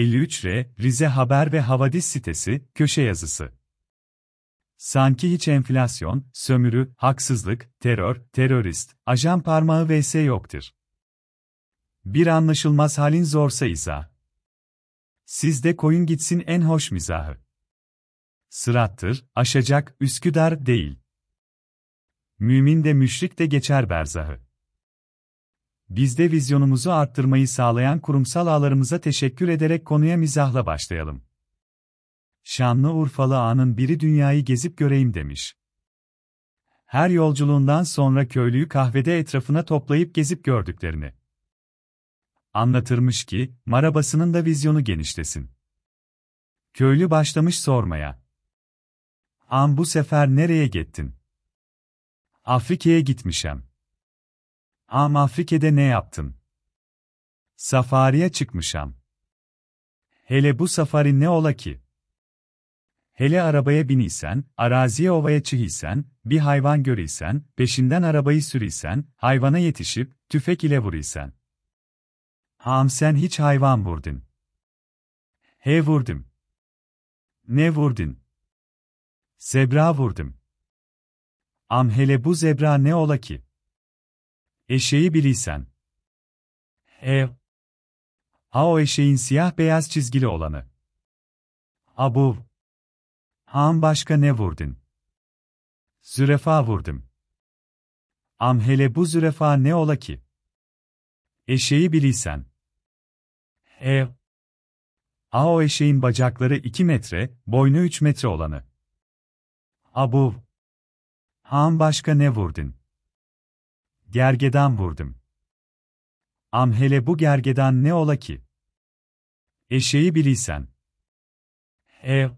53R, Rize Haber ve Havadis sitesi, köşe yazısı. Sanki hiç enflasyon, sömürü, haksızlık, terör, terörist, ajan parmağı vs yoktur. Bir anlaşılmaz halin zorsa izah. Sizde koyun gitsin en hoş mizahı. Sırattır, aşacak, Üsküdar değil. Mümin de müşrik de geçer berzahı. Bizde vizyonumuzu arttırmayı sağlayan kurumsal ağlarımıza teşekkür ederek konuya mizahla başlayalım. Şanlı Urfalı ağanın biri dünyayı gezip göreyim demiş. Her yolculuğundan sonra köylüyü kahvede etrafına toplayıp gezip gördüklerini. Anlatırmış ki, marabasının da vizyonu genişlesin. Köylü başlamış sormaya. Am bu sefer nereye gittin? Afrika'ya gitmişem. Am Afrika'da ne yaptın? Safariye çıkmışam. Hele bu safari ne ola ki? Hele arabaya biniysen, araziye ovaya çıhıysen, bir hayvan göriysen, peşinden arabayı süriysen, hayvana yetişip, tüfek ile vuriysen. Ham sen hiç hayvan vurdun. He vurdum. Ne vurdun? Zebra vurdum. Am hele bu zebra ne ola ki? Eşeği biliysen. He. Ha o eşeğin siyah beyaz çizgili olanı. Abu. Ham başka ne vurdun? Zürefa vurdum. Am hele bu zürefa ne ola ki? Eşeği biliysen. He. A o eşeğin bacakları 2 metre, boynu 3 metre olanı. Abu. Ham başka ne vurdun? Gergedan vurdum. Am hele bu gergedan ne ola ki? Eşeği biliysen. He.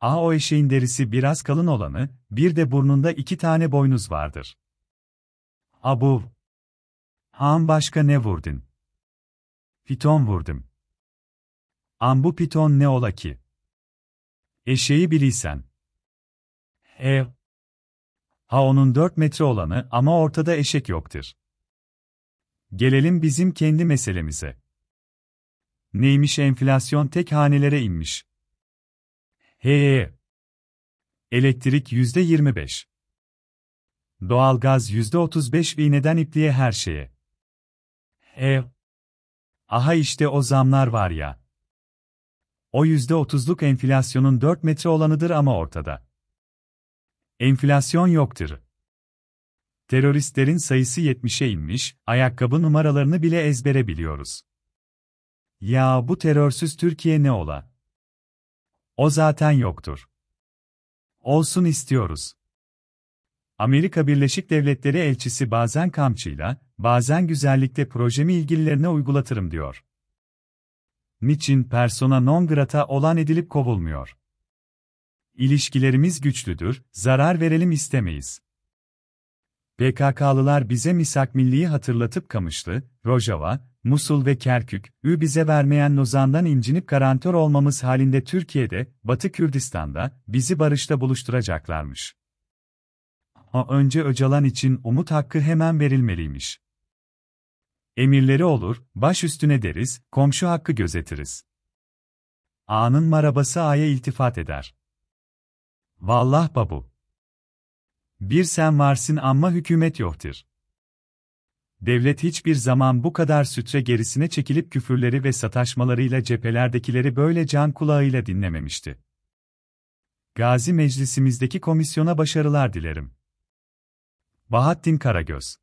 A o eşeğin derisi biraz kalın olanı, bir de burnunda iki tane boynuz vardır. Abu. Ham başka ne vurdun? Piton vurdum. Am bu piton ne ola ki? Eşeği biliysen. He. Ha onun dört metre olanı ama ortada eşek yoktur. Gelelim bizim kendi meselemize. Neymiş enflasyon tek hanelere inmiş. He. Elektrik yüzde yirmi beş. Doğalgaz yüzde otuz beş iğneden ipliğe her şeye. He. Aha işte o zamlar var ya. O yüzde otuzluk enflasyonun dört metre olanıdır ama ortada. Enflasyon yoktur. Teröristlerin sayısı 70'e inmiş, ayakkabı numaralarını bile ezbere biliyoruz. Ya bu terörsüz Türkiye ne ola? O zaten yoktur. Olsun istiyoruz. Amerika Birleşik Devletleri elçisi bazen kamçıyla, bazen güzellikle projemi ilgililerine uygulatırım diyor. Niçin persona non grata olan edilip kovulmuyor? İlişkilerimiz güçlüdür, zarar verelim istemeyiz. PKK'lılar bize misak milliyi hatırlatıp Kamışlı, Rojava, Musul ve Kerkük, ü bize vermeyen Lozan'dan incinip garantör olmamız halinde Türkiye'de, Batı Kürdistan'da, bizi barışta buluşturacaklarmış. O önce Öcalan için umut hakkı hemen verilmeliymiş. Emirleri olur, baş üstüne deriz, komşu hakkı gözetiriz. A'nın marabası A'ya iltifat eder. Vallah babu. Bir sen varsın ama hükümet yoktur. Devlet hiçbir zaman bu kadar sütre gerisine çekilip küfürleri ve sataşmalarıyla cephelerdekileri böyle can kulağıyla dinlememişti. Gazi Meclisimizdeki komisyona başarılar dilerim. Bahattin Karagöz